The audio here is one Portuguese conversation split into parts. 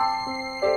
Música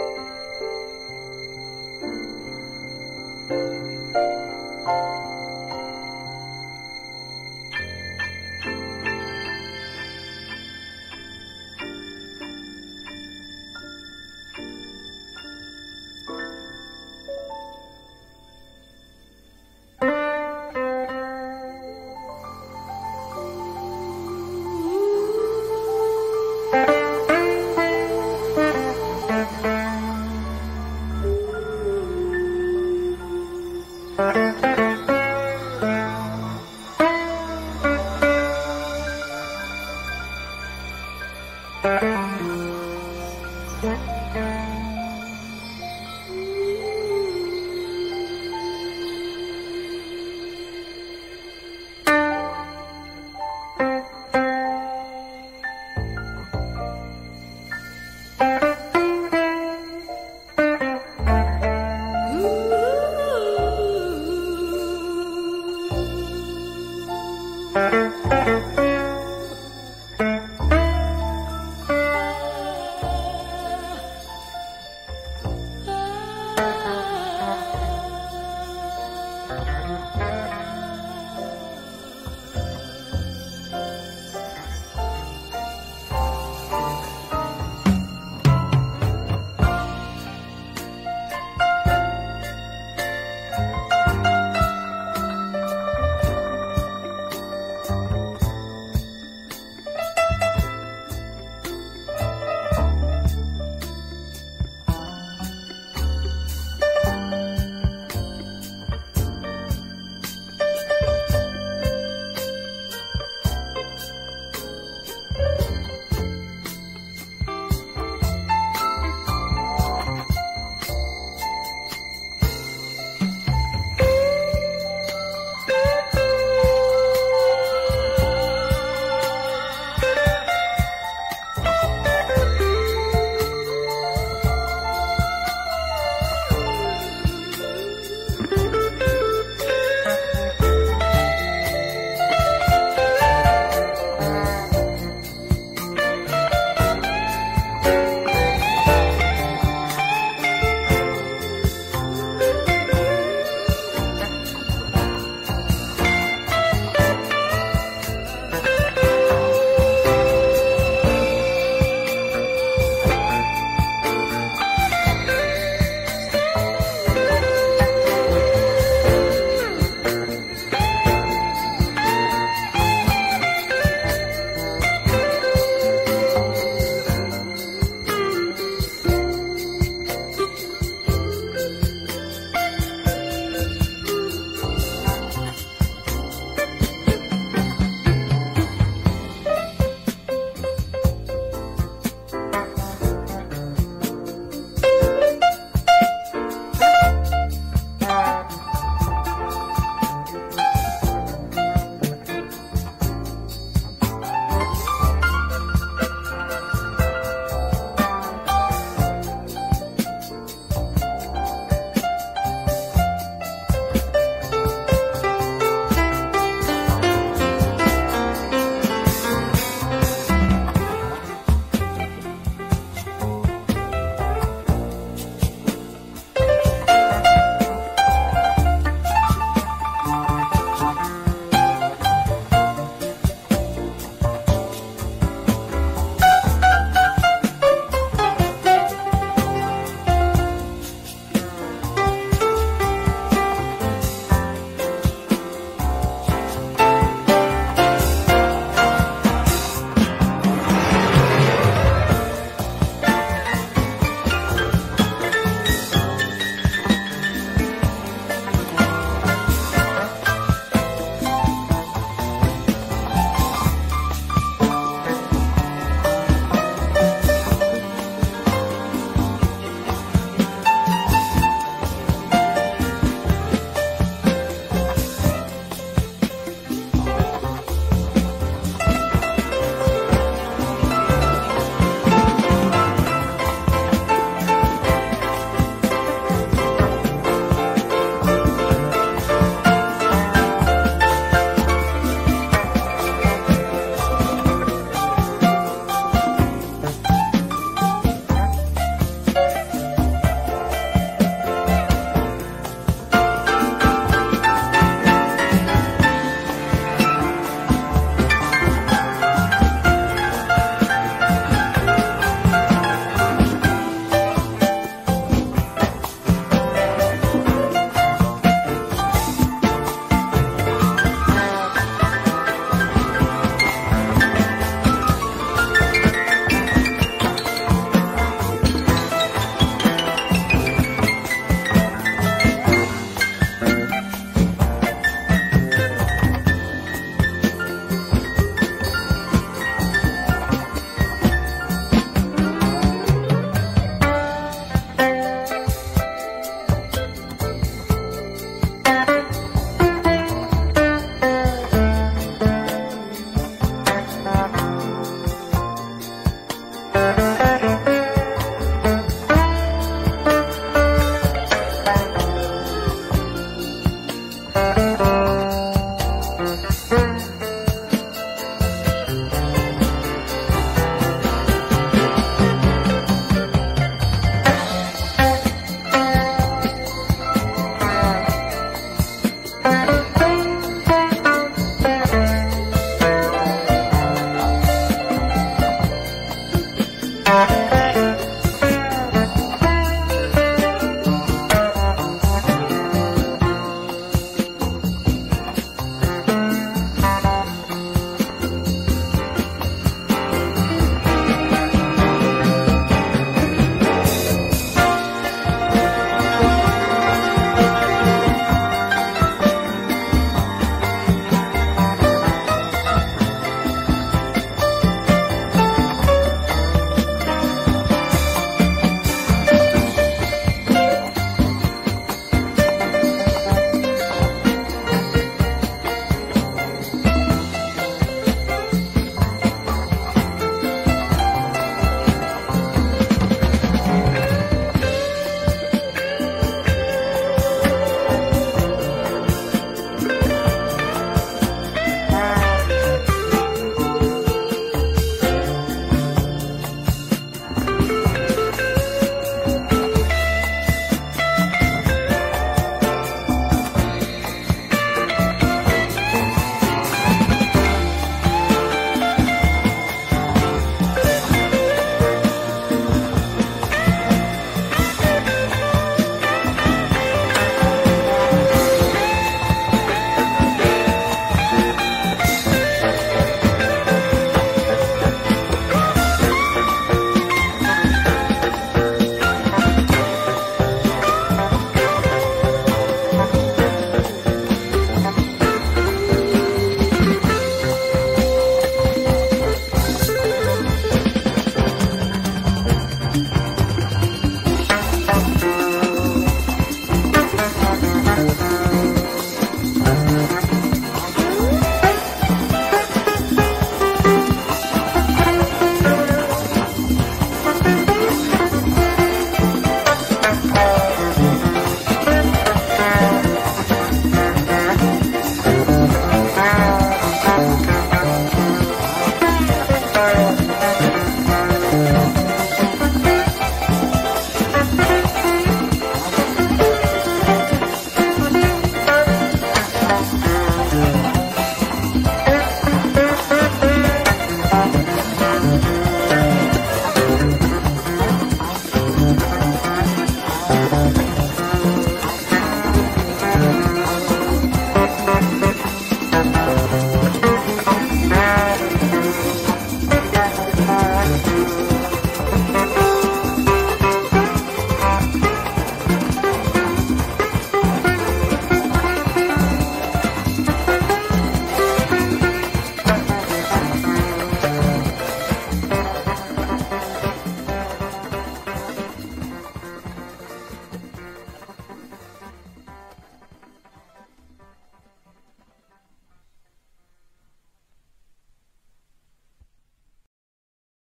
Música